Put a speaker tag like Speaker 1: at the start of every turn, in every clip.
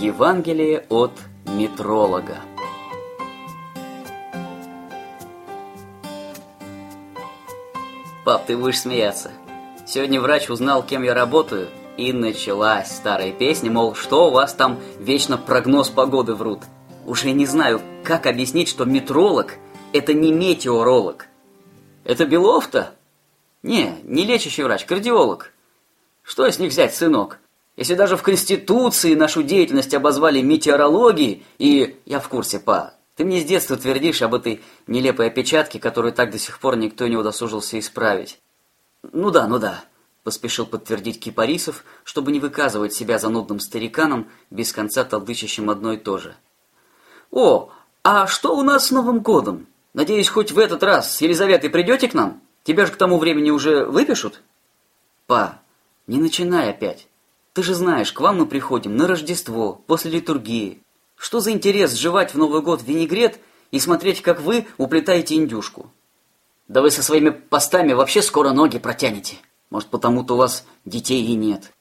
Speaker 1: Евангелие от метролога. Пап, ты будешь смеяться. Сегодня врач узнал, кем я работаю, и началась старая песня, мол, что у вас там вечно прогноз погоды врут. Уже не знаю, как объяснить, что метролог – это не метеоролог. Это Белов-то? Не, не лечащий врач, кардиолог. Что с них взять, сынок? Если даже в Конституции нашу деятельность обозвали метеорологией, и я в курсе, па, ты мне с детства твердишь об этой нелепой опечатке, которую так до сих пор никто не удосужился исправить. Ну да, ну да, поспешил подтвердить Кипарисов, чтобы не выказывать себя занудным стариканом, без конца толдычащим одно и то же. О, а что у нас с Новым годом? Надеюсь, хоть в этот раз с Елизаветой придете к нам? Тебя же к тому времени уже выпишут? Па, не начинай опять. Ты же знаешь, к вам мы приходим на Рождество, после литургии. Что за интерес сживать в Новый год винегрет и смотреть, как вы уплетаете индюшку? Да вы со своими постами вообще скоро ноги протянете. Может, потому-то у вас детей и нет.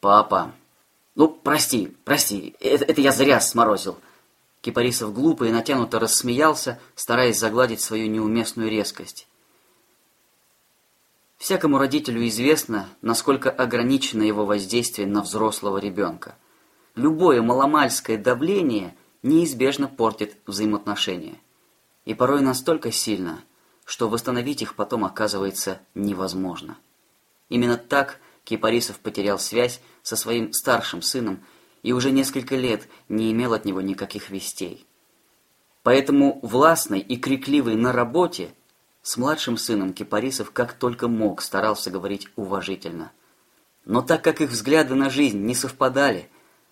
Speaker 1: Папа. Ну, прости, прости, это, это я зря сморозил. Кипарисов глупо и натянуто рассмеялся, стараясь загладить свою неуместную резкость. Всякому родителю известно, насколько ограничено его воздействие на взрослого ребенка. Любое маломальское давление неизбежно портит взаимоотношения. И порой настолько сильно, что восстановить их потом оказывается невозможно. Именно так Кипарисов потерял связь со своим старшим сыном и уже несколько лет не имел от него никаких вестей. Поэтому властный и крикливый на работе – с младшим сыном Кипарисов как только мог старался говорить уважительно. Но так как их взгляды на жизнь не совпадали,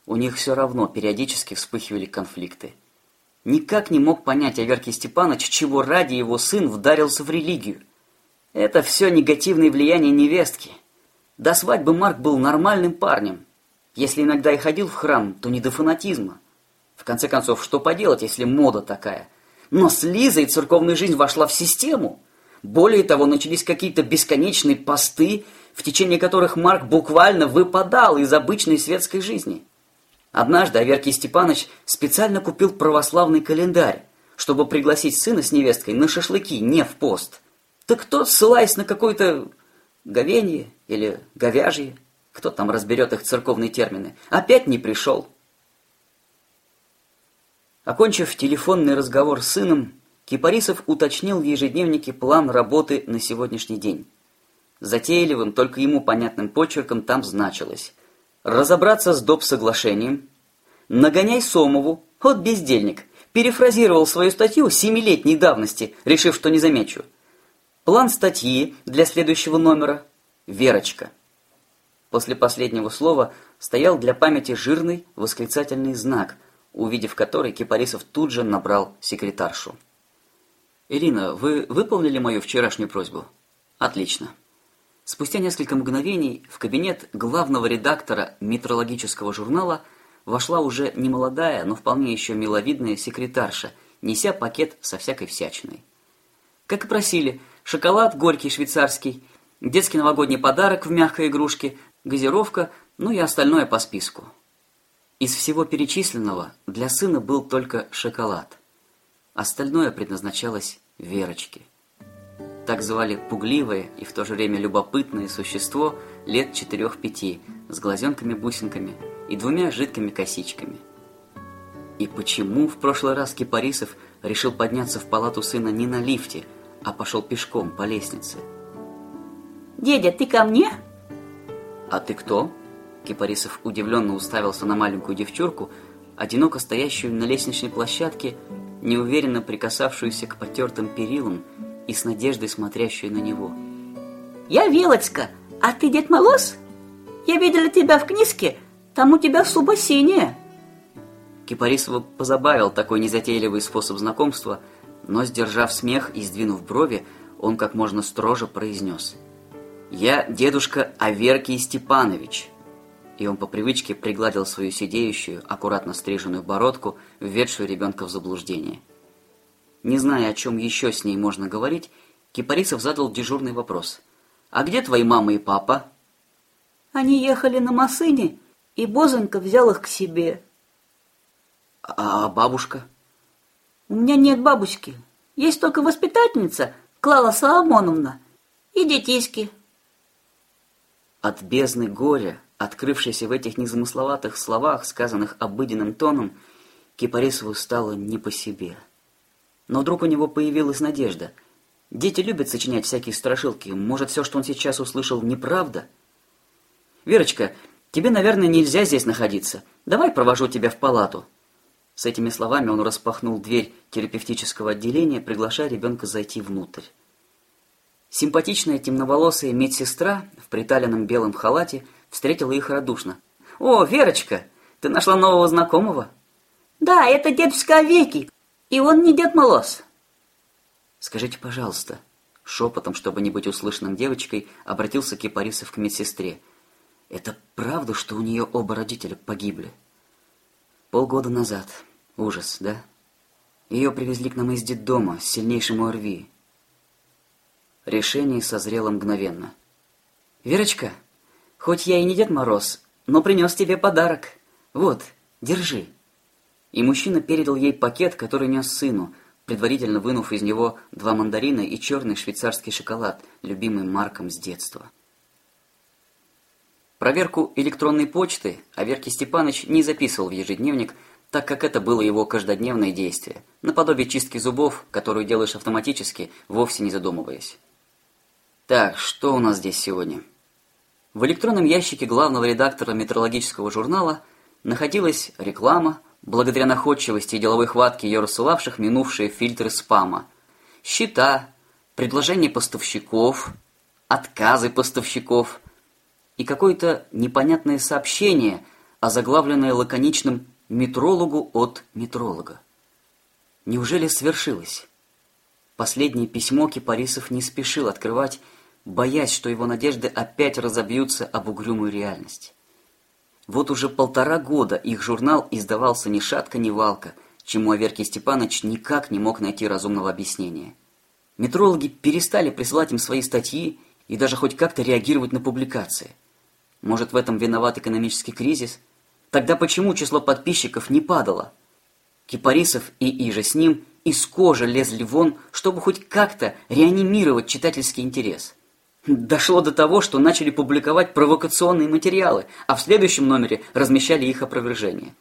Speaker 1: у них все равно периодически вспыхивали конфликты. Никак не мог понять Аверкий Степанович, чего ради его сын вдарился в религию. Это все негативное влияние невестки. До свадьбы Марк был нормальным парнем. Если иногда и ходил в храм, то не до фанатизма. В конце концов, что поделать, если мода такая – но с Лизой церковная жизнь вошла в систему. Более того, начались какие-то бесконечные посты, в течение которых Марк буквально выпадал из обычной светской жизни. Однажды Аверкий Степанович специально купил православный календарь, чтобы пригласить сына с невесткой на шашлыки, не в пост. Так тот, ссылаясь на какое-то говенье или говяжье, кто там разберет их церковные термины, опять не пришел. Окончив телефонный разговор с сыном, Кипарисов уточнил в ежедневнике план работы на сегодняшний день. Затейливым, только ему понятным почерком там значилось. Разобраться с доп. соглашением, нагоняй Сомову, вот бездельник, перефразировал свою статью семилетней давности, решив, что не замечу. План статьи для следующего номера «Верочка». После последнего слова стоял для памяти жирный восклицательный знак – увидев который, Кипарисов тут же набрал секретаршу. «Ирина, вы выполнили мою вчерашнюю просьбу?» «Отлично». Спустя несколько мгновений в кабинет главного редактора метрологического журнала вошла уже немолодая, но вполне еще миловидная секретарша, неся пакет со всякой всячиной. Как и просили, шоколад горький швейцарский, детский новогодний подарок в мягкой игрушке, газировка, ну и остальное по списку. Из всего перечисленного для сына был только шоколад. Остальное предназначалось Верочке. Так звали пугливое и в то же время любопытное существо лет четырех-пяти с глазенками-бусинками и двумя жидкими косичками. И почему в прошлый раз Кипарисов решил подняться в палату сына не на лифте, а пошел пешком по лестнице?
Speaker 2: «Дедя, ты ко мне?»
Speaker 1: «А ты кто?» Кипарисов удивленно уставился на маленькую девчурку, одиноко стоящую на лестничной площадке, неуверенно прикасавшуюся к потертым перилам и с надеждой смотрящую на него.
Speaker 2: «Я Велочка, а ты Дед Мороз? Я видела тебя в книжке, там у тебя суба синяя».
Speaker 1: Кипарисова позабавил такой незатейливый способ знакомства, но, сдержав смех и сдвинув брови, он как можно строже произнес. «Я дедушка Аверкий Степанович» и он по привычке пригладил свою сидеющую, аккуратно стриженную бородку, введшую ребенка в заблуждение. Не зная, о чем еще с ней можно говорить, Кипарисов задал дежурный вопрос. «А где твои мама и папа?»
Speaker 2: «Они ехали на машине, и Бозенко взял их к себе.
Speaker 1: А бабушка?
Speaker 2: У меня нет бабушки. Есть только воспитательница Клава Соломоновна и детиськи.
Speaker 1: От бездны горя, открывшейся в этих незамысловатых словах, сказанных обыденным тоном, Кипарисову стало не по себе. Но вдруг у него появилась надежда. Дети любят сочинять всякие страшилки. Может, все, что он сейчас услышал, неправда? «Верочка, тебе, наверное, нельзя здесь находиться. Давай провожу тебя в палату». С этими словами он распахнул дверь терапевтического отделения, приглашая ребенка зайти внутрь. Симпатичная темноволосая медсестра в приталенном белом халате встретила их радушно. «О, Верочка, ты нашла нового знакомого?»
Speaker 2: «Да, это дедушка Веки, и он не Дед Мороз».
Speaker 1: «Скажите, пожалуйста», шепотом, чтобы не быть услышанным девочкой, обратился Кипарисов к медсестре. «Это правда, что у нее оба родителя погибли?» «Полгода назад. Ужас, да?» Ее привезли к нам из детдома с сильнейшим ОРВИ. Решение созрело мгновенно. «Верочка, хоть я и не Дед Мороз, но принес тебе подарок. Вот, держи». И мужчина передал ей пакет, который нес сыну, предварительно вынув из него два мандарина и черный швейцарский шоколад, любимый Марком с детства. Проверку электронной почты Аверкий Степанович не записывал в ежедневник, так как это было его каждодневное действие, наподобие чистки зубов, которую делаешь автоматически, вовсе не задумываясь. Так, что у нас здесь сегодня? В электронном ящике главного редактора метрологического журнала находилась реклама, благодаря находчивости и деловой хватке ее рассылавших минувшие фильтры спама, счета, предложения поставщиков, отказы поставщиков и какое-то непонятное сообщение, озаглавленное лаконичным «метрологу от метролога». Неужели свершилось? Последнее письмо Кипарисов не спешил открывать, боясь, что его надежды опять разобьются об угрюмую реальность. Вот уже полтора года их журнал издавался ни шатка, ни валка, чему Аверкий Степанович никак не мог найти разумного объяснения. Метрологи перестали присылать им свои статьи и даже хоть как-то реагировать на публикации. Может, в этом виноват экономический кризис? Тогда почему число подписчиков не падало? Кипарисов и Иже с ним из кожи лезли вон, чтобы хоть как-то реанимировать читательский интерес. Дошло до того, что начали публиковать провокационные материалы, а в следующем номере размещали их опровержение.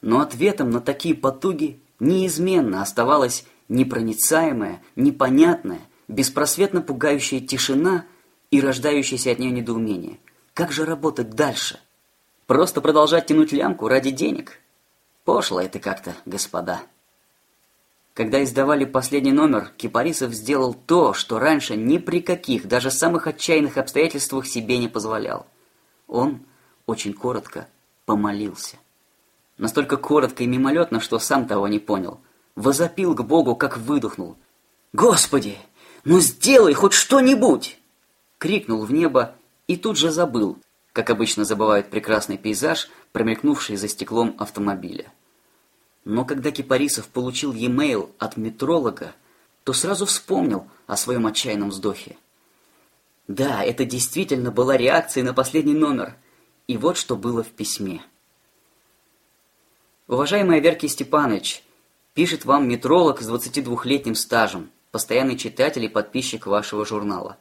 Speaker 1: Но ответом на такие потуги неизменно оставалась непроницаемая, непонятная, беспросветно пугающая тишина и рождающееся от нее недоумение. Как же работать дальше? Просто продолжать тянуть лямку ради денег? Пошло это как-то, господа. Когда издавали последний номер, Кипарисов сделал то, что раньше ни при каких, даже самых отчаянных обстоятельствах себе не позволял. Он очень коротко помолился. Настолько коротко и мимолетно, что сам того не понял. Возопил к Богу, как выдохнул. «Господи, ну сделай хоть что-нибудь!» Крикнул в небо и тут же забыл, как обычно забывают прекрасный пейзаж, промелькнувший за стеклом автомобиля. Но когда Кипарисов получил e-mail от метролога, то сразу вспомнил о своем отчаянном вздохе. Да, это действительно была реакция на последний номер. И вот что было в письме. Уважаемый Аверкий Степанович, пишет вам метролог с 22-летним стажем, постоянный читатель и подписчик вашего журнала.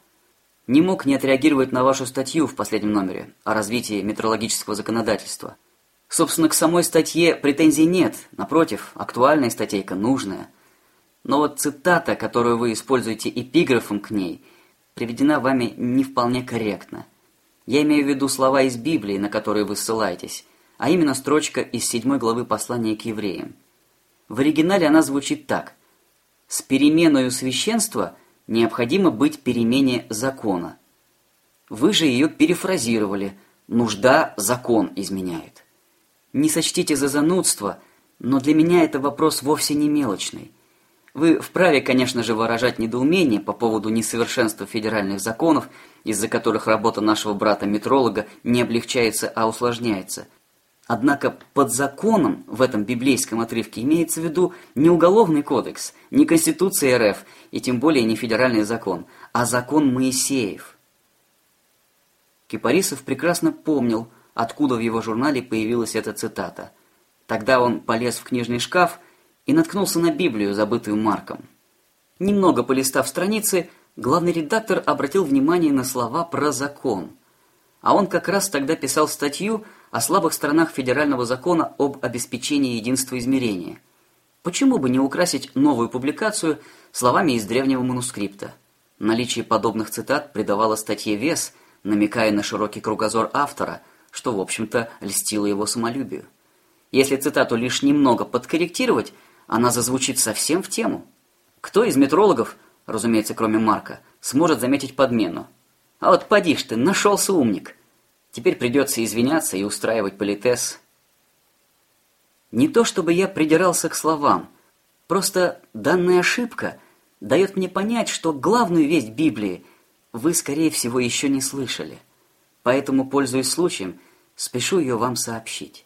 Speaker 1: Не мог не отреагировать на вашу статью в последнем номере о развитии метрологического законодательства – Собственно, к самой статье претензий нет, напротив, актуальная статейка, нужная. Но вот цитата, которую вы используете эпиграфом к ней, приведена вами не вполне корректно. Я имею в виду слова из Библии, на которые вы ссылаетесь, а именно строчка из седьмой главы послания к евреям. В оригинале она звучит так. «С переменою священства необходимо быть перемене закона». Вы же ее перефразировали «нужда закон изменяет». Не сочтите за занудство, но для меня это вопрос вовсе не мелочный. Вы вправе, конечно же, выражать недоумение по поводу несовершенства федеральных законов, из-за которых работа нашего брата-метролога не облегчается, а усложняется. Однако под законом в этом библейском отрывке имеется в виду не уголовный кодекс, не Конституция РФ и тем более не федеральный закон, а закон Моисеев. Кипарисов прекрасно помнил, откуда в его журнале появилась эта цитата. Тогда он полез в книжный шкаф и наткнулся на Библию, забытую Марком. Немного полистав страницы, главный редактор обратил внимание на слова про закон. А он как раз тогда писал статью о слабых сторонах федерального закона об обеспечении единства измерения. Почему бы не украсить новую публикацию словами из древнего манускрипта? Наличие подобных цитат придавало статье вес, намекая на широкий кругозор автора, что, в общем-то, льстило его самолюбию. Если цитату лишь немного подкорректировать, она зазвучит совсем в тему. Кто из метрологов, разумеется, кроме Марка, сможет заметить подмену? А вот поди ж ты, нашелся умник. Теперь придется извиняться и устраивать политес. Не то чтобы я придирался к словам, просто данная ошибка дает мне понять, что главную весть Библии вы, скорее всего, еще не слышали. Поэтому, пользуясь случаем, спешу ее вам сообщить.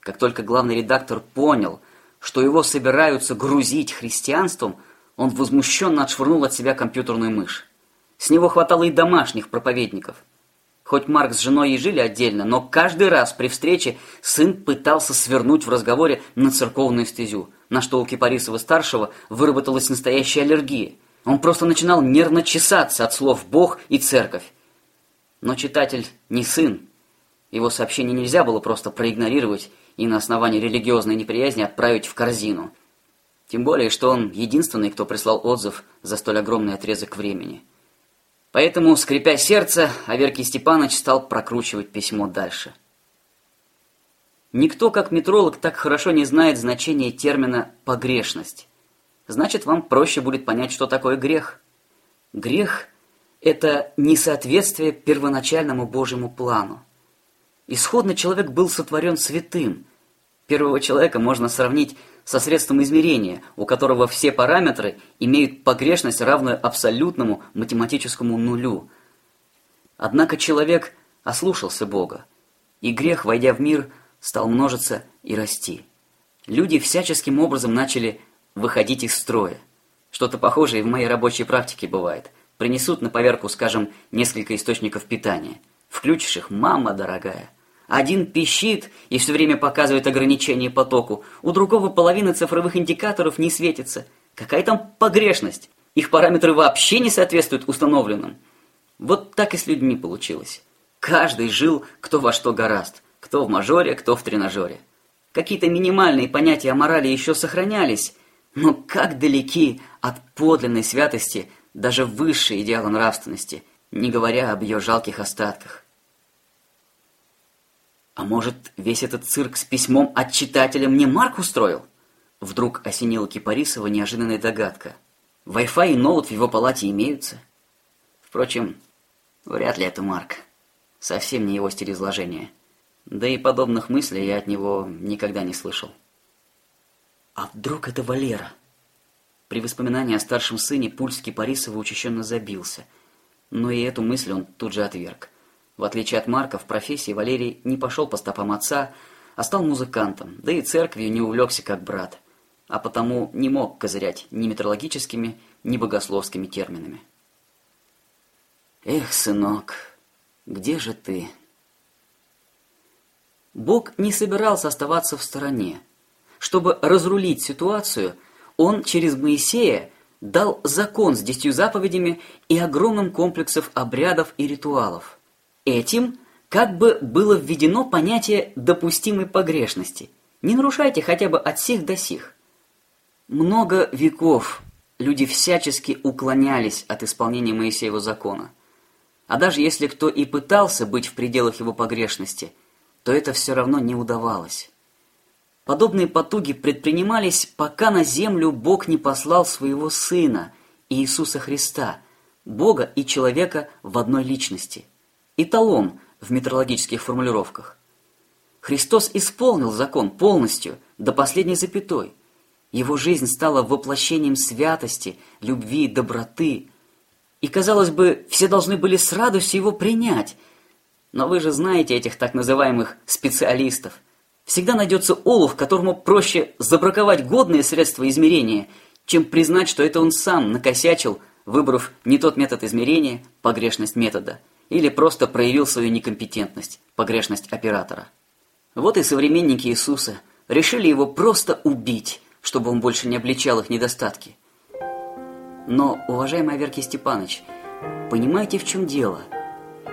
Speaker 1: Как только главный редактор понял, что его собираются грузить христианством, он возмущенно отшвырнул от себя компьютерную мышь. С него хватало и домашних проповедников. Хоть Марк с женой и жили отдельно, но каждый раз при встрече сын пытался свернуть в разговоре на церковную стезю, на что у Кипарисова-старшего выработалась настоящая аллергия. Он просто начинал нервно чесаться от слов «Бог» и «Церковь». Но читатель не сын. Его сообщение нельзя было просто проигнорировать и на основании религиозной неприязни отправить в корзину. Тем более, что он единственный, кто прислал отзыв за столь огромный отрезок времени. Поэтому, скрипя сердце, Аверкий Степанович стал прокручивать письмо дальше. Никто, как метролог, так хорошо не знает значение термина «погрешность». Значит, вам проще будет понять, что такое грех. Грех – это несоответствие первоначальному Божьему плану. Исходно человек был сотворен святым. Первого человека можно сравнить со средством измерения, у которого все параметры имеют погрешность, равную абсолютному математическому нулю. Однако человек ослушался Бога, и грех, войдя в мир, стал множиться и расти. Люди всяческим образом начали выходить из строя. Что-то похожее в моей рабочей практике бывает. Принесут на поверку, скажем, несколько источников питания. Включишь их, мама дорогая. Один пищит и все время показывает ограничение потоку, у другого половина цифровых индикаторов не светится. Какая там погрешность? Их параметры вообще не соответствуют установленным. Вот так и с людьми получилось. Каждый жил кто во что гораст, кто в мажоре, кто в тренажере. Какие-то минимальные понятия о морали еще сохранялись, но как далеки от подлинной святости даже высшие идеалы нравственности, не говоря об ее жалких остатках. А может, весь этот цирк с письмом от читателя мне Марк устроил? Вдруг осенила Кипарисова неожиданная догадка. Wi-Fi и ноут в его палате имеются. Впрочем, вряд ли это Марк. Совсем не его стиль изложения. Да и подобных мыслей я от него никогда не слышал. А вдруг это Валера? При воспоминании о старшем сыне пульс Кипарисова учащенно забился. Но и эту мысль он тут же отверг. В отличие от Марка, в профессии Валерий не пошел по стопам отца, а стал музыкантом, да и церковью не увлекся как брат, а потому не мог козырять ни метрологическими, ни богословскими терминами. «Эх, сынок, где же ты?» Бог не собирался оставаться в стороне. Чтобы разрулить ситуацию, он через Моисея дал закон с десятью заповедями и огромным комплексом обрядов и ритуалов. Этим как бы было введено понятие допустимой погрешности. Не нарушайте хотя бы от сих до сих. Много веков люди всячески уклонялись от исполнения Моисеева закона. А даже если кто и пытался быть в пределах его погрешности, то это все равно не удавалось. Подобные потуги предпринимались, пока на землю Бог не послал своего Сына, Иисуса Христа, Бога и человека в одной личности – эталон в метрологических формулировках. Христос исполнил закон полностью, до последней запятой. Его жизнь стала воплощением святости, любви, доброты. И, казалось бы, все должны были с радостью его принять. Но вы же знаете этих так называемых специалистов. Всегда найдется олух, которому проще забраковать годные средства измерения, чем признать, что это он сам накосячил, выбрав не тот метод измерения, погрешность метода – или просто проявил свою некомпетентность, погрешность оператора. Вот и современники Иисуса решили его просто убить, чтобы он больше не обличал их недостатки. Но, уважаемый Аверкий Степанович, понимаете, в чем дело?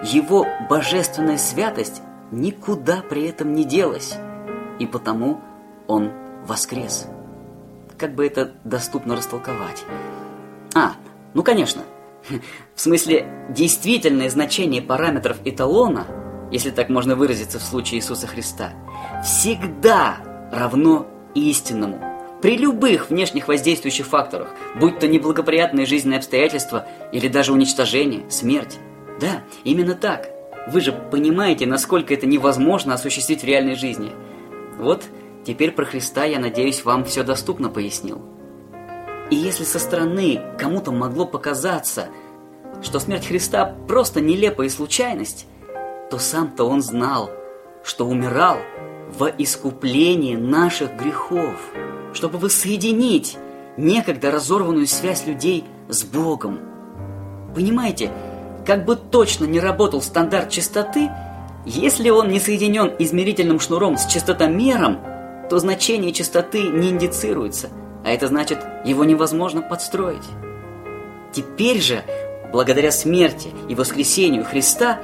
Speaker 1: Его божественная святость никуда при этом не делась, и потому он воскрес. Как бы это доступно растолковать? А, ну конечно. В смысле, действительное значение параметров эталона, если так можно выразиться в случае Иисуса Христа, всегда равно истинному. При любых внешних воздействующих факторах, будь то неблагоприятные жизненные обстоятельства или даже уничтожение, смерть. Да, именно так. Вы же понимаете, насколько это невозможно осуществить в реальной жизни. Вот теперь про Христа, я надеюсь, вам все доступно пояснил. И если со стороны кому-то могло показаться, что смерть Христа просто нелепая случайность, то сам-то он знал, что умирал во искуплении наших грехов, чтобы воссоединить некогда разорванную связь людей с Богом. Понимаете, как бы точно не работал стандарт чистоты, если он не соединен измерительным шнуром с частотомером, то значение частоты не индицируется, а это значит, его невозможно подстроить. Теперь же, благодаря смерти и воскресению Христа,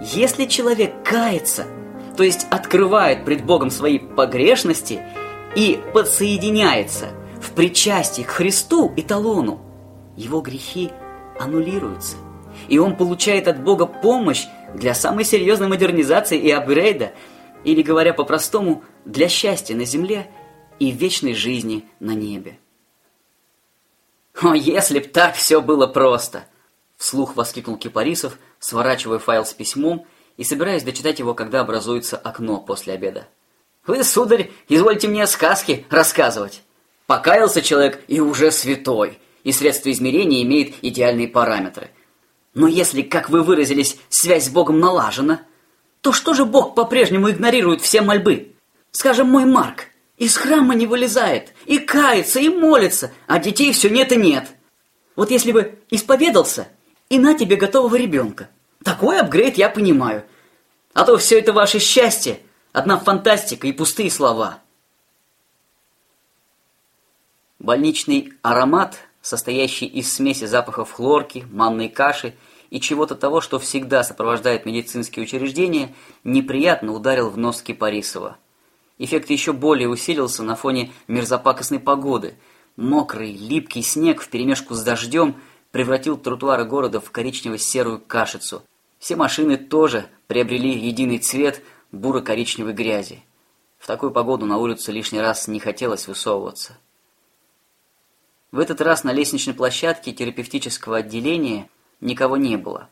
Speaker 1: если человек кается, то есть открывает пред Богом свои погрешности и подсоединяется в причастии к Христу и талону, его грехи аннулируются и он получает от Бога помощь для самой серьезной модернизации и апгрейда, или, говоря по-простому, для счастья на земле и вечной жизни на небе. «О, если б так все было просто!» Вслух воскликнул Кипарисов, сворачивая файл с письмом и собираясь дочитать его, когда образуется окно после обеда. «Вы, сударь, извольте мне сказки рассказывать!» Покаялся человек и уже святой, и средство измерения имеет идеальные параметры. Но если, как вы выразились, связь с Богом налажена, то что же Бог по-прежнему игнорирует все мольбы? Скажем, мой Марк из храма не вылезает, и кается, и молится, а детей все нет и нет. Вот если бы исповедался, и на тебе готового ребенка. Такой апгрейд я понимаю. А то все это ваше счастье, одна фантастика и пустые слова. Больничный аромат, состоящий из смеси запахов хлорки, манной каши и чего-то того, что всегда сопровождает медицинские учреждения, неприятно ударил в нос Кипарисова. Эффект еще более усилился на фоне мерзопакостной погоды. Мокрый, липкий снег вперемешку с дождем превратил тротуары города в коричнево-серую кашицу. Все машины тоже приобрели единый цвет буро-коричневой грязи. В такую погоду на улицу лишний раз не хотелось высовываться. В этот раз на лестничной площадке терапевтического отделения Никого не было.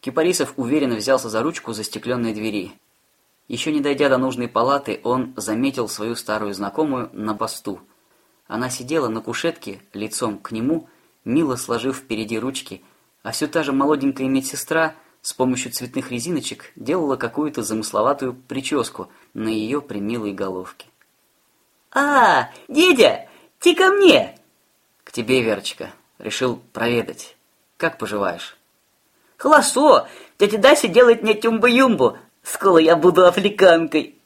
Speaker 1: Кипарисов уверенно взялся за ручку застекленной двери. Еще не дойдя до нужной палаты, он заметил свою старую знакомую на посту. Она сидела на кушетке лицом к нему, мило сложив впереди ручки, а все та же молоденькая медсестра с помощью цветных резиночек делала какую-то замысловатую прическу на ее примилой головке.
Speaker 2: «А, дедя, ты ко мне!»
Speaker 1: «К тебе, Верочка. Решил проведать». Как поживаешь?
Speaker 2: Хорошо. Тетя Дася делает мне тюмбу-юмбу. Скоро я буду африканкой.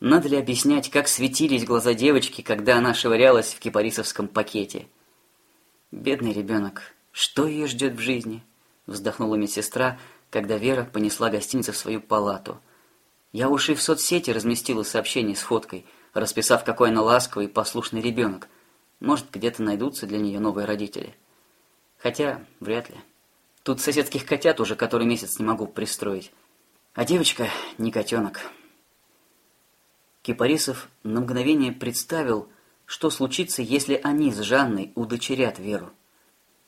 Speaker 1: Надо ли объяснять, как светились глаза девочки, когда она швырялась в кипарисовском пакете? Бедный ребенок, что ее ждет в жизни? Вздохнула медсестра, когда Вера понесла гостиницу в свою палату. Я уж и в соцсети разместила сообщение с фоткой, расписав, какой она ласковый и послушный ребенок. Может, где-то найдутся для нее новые родители. Хотя, вряд ли. Тут соседских котят уже который месяц не могу пристроить. А девочка не котенок. Кипарисов на мгновение представил, что случится, если они с Жанной удочерят Веру.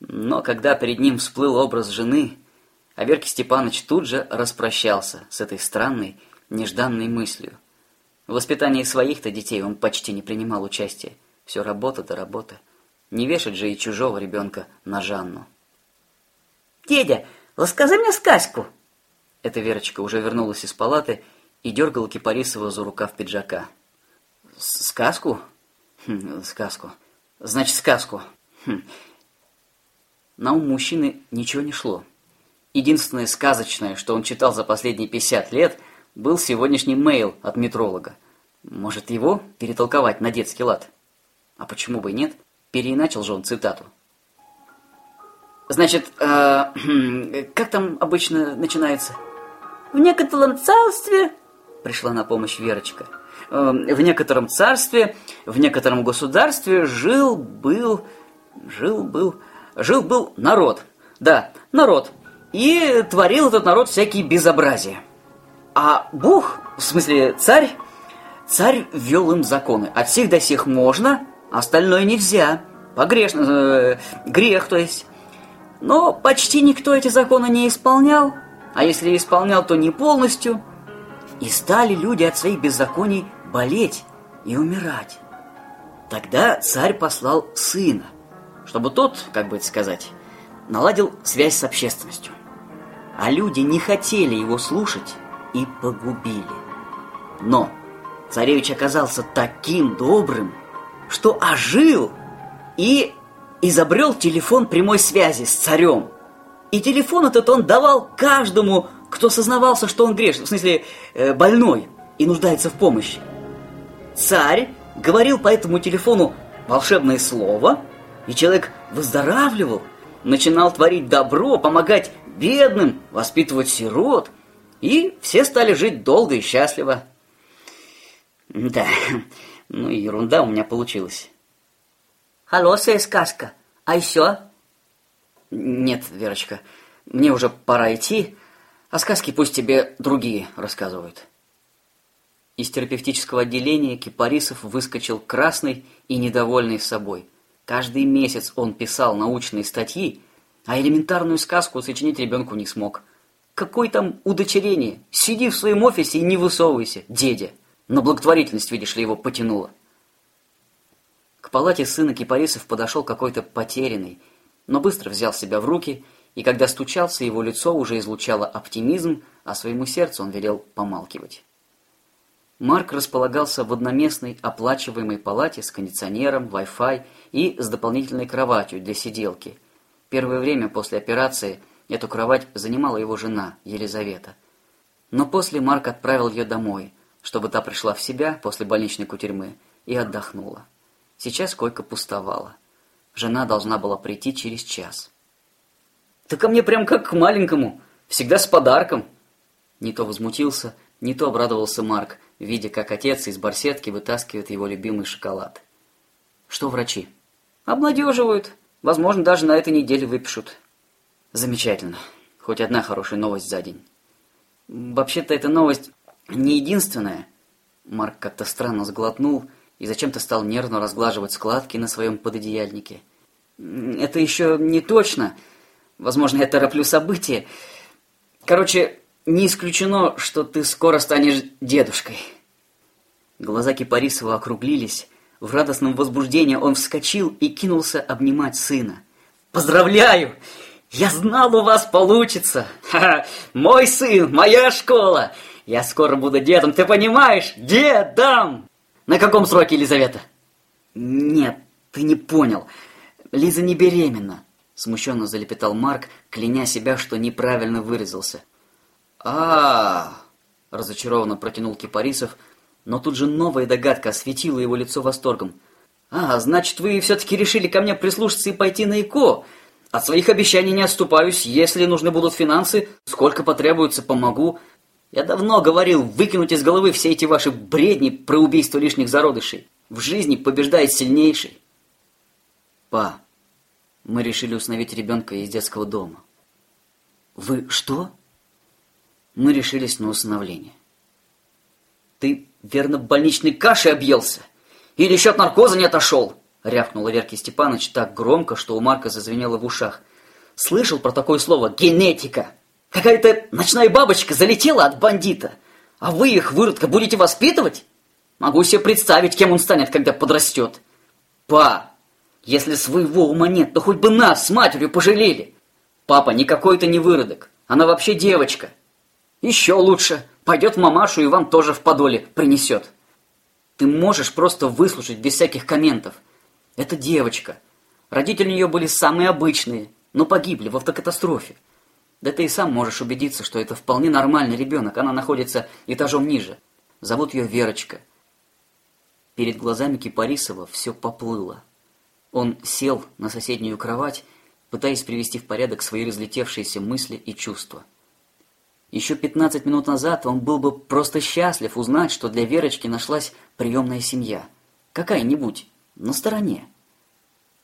Speaker 1: Но когда перед ним всплыл образ жены, Аверкий Степанович тут же распрощался с этой странной, нежданной мыслью. В воспитании своих-то детей он почти не принимал участия. Все работа да работа. Не вешать же и чужого ребенка на Жанну.
Speaker 2: «Дедя, расскажи мне сказку!»
Speaker 1: Эта Верочка уже вернулась из палаты и дергала Кипарисова за рукав пиджака. «Сказку? Хм, сказку. Значит, сказку. Хм. На ум мужчины ничего не шло. Единственное сказочное, что он читал за последние 50 лет, был сегодняшний мейл от метролога. Может, его перетолковать на детский лад? А почему бы и нет? Переиначил же он цитату. Значит, э, как там обычно начинается?
Speaker 2: В некотором царстве
Speaker 1: Пришла на помощь Верочка. Э, в некотором царстве, в некотором государстве жил, был, жил, был, жил, был народ. Да, народ. И творил этот народ всякие безобразия. А Бог, в смысле царь, царь ввел им законы. От всех до всех можно, остальное нельзя. Погрешно, э, грех, то есть. Но почти никто эти законы не исполнял, а если исполнял, то не полностью. И стали люди от своих беззаконий болеть и умирать. Тогда царь послал сына, чтобы тот, как бы это сказать, наладил связь с общественностью. А люди не хотели его слушать и погубили. Но царевич оказался таким добрым, что ожил и изобрел телефон прямой связи с царем. И телефон этот он давал каждому, кто сознавался, что он грешен, в смысле э, больной и нуждается в помощи. Царь говорил по этому телефону волшебное слово, и человек выздоравливал, начинал творить добро, помогать бедным, воспитывать сирот, и все стали жить долго и счастливо. Да, ну и ерунда у меня получилась.
Speaker 2: Хорошая сказка. А еще?
Speaker 1: Нет, Верочка, мне уже пора идти, а сказки пусть тебе другие рассказывают. Из терапевтического отделения Кипарисов выскочил красный и недовольный собой. Каждый месяц он писал научные статьи, а элементарную сказку сочинить ребенку не смог. Какое там удочерение? Сиди в своем офисе и не высовывайся, дедя. Но благотворительность, видишь ли, его потянула. К палате сына Кипарисов подошел какой-то потерянный, но быстро взял себя в руки, и когда стучался, его лицо уже излучало оптимизм, а своему сердцу он велел помалкивать. Марк располагался в одноместной оплачиваемой палате с кондиционером, Wi-Fi и с дополнительной кроватью для сиделки. Первое время после операции эту кровать занимала его жена, Елизавета. Но после Марк отправил ее домой, чтобы та пришла в себя после больничной кутерьмы и отдохнула. Сейчас койка пустовала. Жена должна была прийти через час. «Ты ко мне прям как к маленькому, всегда с подарком!» Не то возмутился, не то обрадовался Марк, видя, как отец из барсетки вытаскивает его любимый шоколад. «Что врачи?» «Обнадеживают. Возможно, даже на этой неделе выпишут». «Замечательно. Хоть одна хорошая новость за день». «Вообще-то эта новость не единственная». Марк как-то странно сглотнул и зачем-то стал нервно разглаживать складки на своем пододеяльнике. «Это еще не точно. Возможно, я тороплю события. Короче, не исключено, что ты скоро станешь дедушкой». Глаза Кипарисова округлились. В радостном возбуждении он вскочил и кинулся обнимать сына. «Поздравляю! Я знал, у вас получится! Ха -ха, мой сын, моя школа! Я скоро буду дедом, ты понимаешь? Дедом!» На каком сроке, Елизавета? Нет, ты не понял. Лиза не беременна. Смущенно залепетал Марк, кляня себя, что неправильно выразился. а, разочарованно протянул Кипарисов, но тут же новая догадка осветила его лицо восторгом. «А, значит, вы все-таки решили ко мне прислушаться и пойти на ИКО? От своих обещаний не отступаюсь. Если нужны будут финансы, сколько потребуется, помогу. Я давно говорил выкинуть из головы все эти ваши бредни про убийство лишних зародышей. В жизни побеждает сильнейший. Па, мы решили установить ребенка из детского дома. Вы что? Мы решились на усыновление. Ты, верно, больничной кашей объелся? Или еще от наркоза не отошел? Рявкнула Верки Степанович так громко, что у Марка зазвенело в ушах. Слышал про такое слово «генетика»? Какая-то ночная бабочка залетела от бандита, а вы их, выродка, будете воспитывать? Могу себе представить, кем он станет, когда подрастет. Па, если своего ума нет, то хоть бы нас с матерью пожалели. Папа не какой-то не выродок, она вообще девочка. Еще лучше, пойдет в мамашу и вам тоже в подоле принесет. Ты можешь просто выслушать без всяких комментов. Это девочка. Родители у нее были самые обычные, но погибли в автокатастрофе. Да ты и сам можешь убедиться, что это вполне нормальный ребенок. Она находится этажом ниже. Зовут ее Верочка. Перед глазами Кипарисова все поплыло. Он сел на соседнюю кровать, пытаясь привести в порядок свои разлетевшиеся мысли и чувства. Еще 15 минут назад он был бы просто счастлив узнать, что для Верочки нашлась приемная семья. Какая-нибудь, на стороне.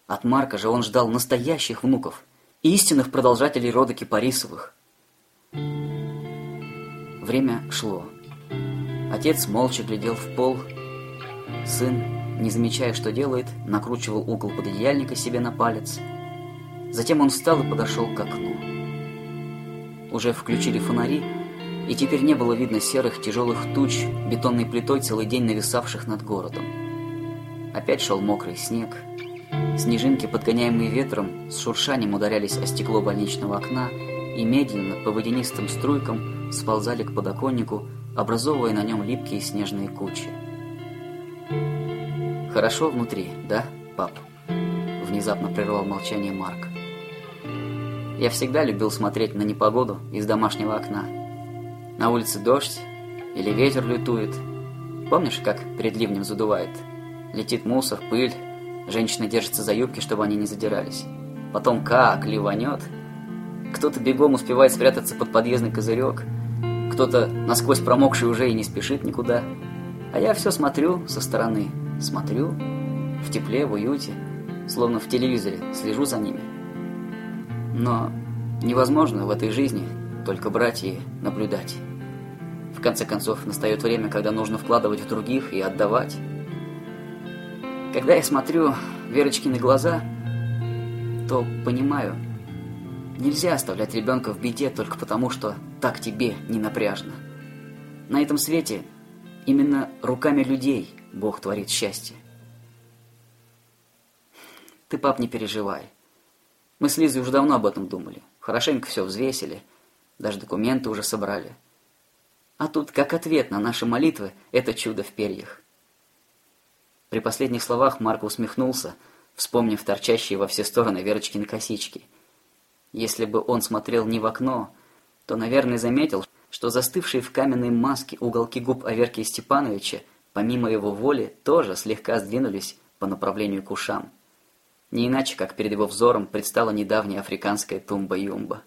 Speaker 1: От Марка же он ждал настоящих внуков, истинных продолжателей рода Кипарисовых. Время шло. Отец молча глядел в пол. Сын, не замечая, что делает, накручивал угол пододеяльника себе на палец. Затем он встал и подошел к окну. Уже включили фонари, и теперь не было видно серых тяжелых туч, бетонной плитой целый день нависавших над городом. Опять шел мокрый снег. Снежинки, подгоняемые ветром, с шуршанием ударялись о стекло больничного окна и медленно, по водянистым струйкам, сползали к подоконнику, образовывая на нем липкие снежные кучи. «Хорошо внутри, да, пап?» Внезапно прервал молчание Марк. Я всегда любил смотреть на непогоду из домашнего окна. На улице дождь или ветер лютует. Помнишь, как перед ливнем задувает? Летит мусор, пыль, женщины держатся за юбки, чтобы они не задирались. Потом как ливанет. Кто-то бегом успевает спрятаться под подъездный козырек, кто-то насквозь промокший уже и не спешит никуда. А я все смотрю со стороны, смотрю, в тепле, в уюте, словно в телевизоре, слежу за ними. Но невозможно в этой жизни только брать и наблюдать. В конце концов, настает время, когда нужно вкладывать в других и отдавать. Когда я смотрю Верочкины глаза, то понимаю, нельзя оставлять ребенка в беде только потому, что так тебе не напряжно. На этом свете именно руками людей Бог творит счастье. Ты, пап, не переживай. Мы с Лизой уже давно об этом думали. Хорошенько все взвесили, даже документы уже собрали. А тут, как ответ на наши молитвы, это чудо в перьях. При последних словах Марк усмехнулся, вспомнив торчащие во все стороны Верочкины косички. Если бы он смотрел не в окно, то, наверное, заметил, что застывшие в каменной маске уголки губ Аверки Степановича, помимо его воли, тоже слегка сдвинулись по направлению к ушам. Не иначе, как перед его взором предстала недавняя африканская тумба-юмба.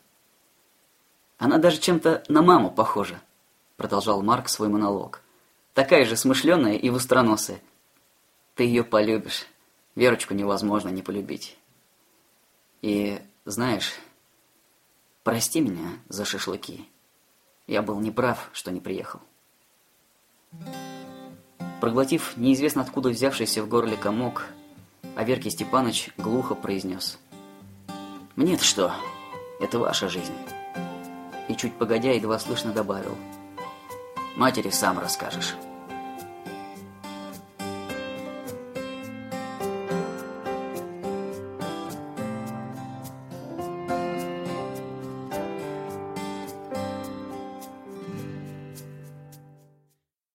Speaker 1: «Она даже чем-то на маму похожа», — продолжал Марк свой монолог. «Такая же смышленая и востроносая. Ты ее полюбишь. Верочку невозможно не полюбить. И, знаешь, прости меня за шашлыки. Я был неправ, что не приехал». Проглотив неизвестно откуда взявшийся в горле комок, Аверкий Степанович глухо произнес. «Мне-то что? Это ваша жизнь». И чуть погодя едва слышно добавил. «Матери сам расскажешь».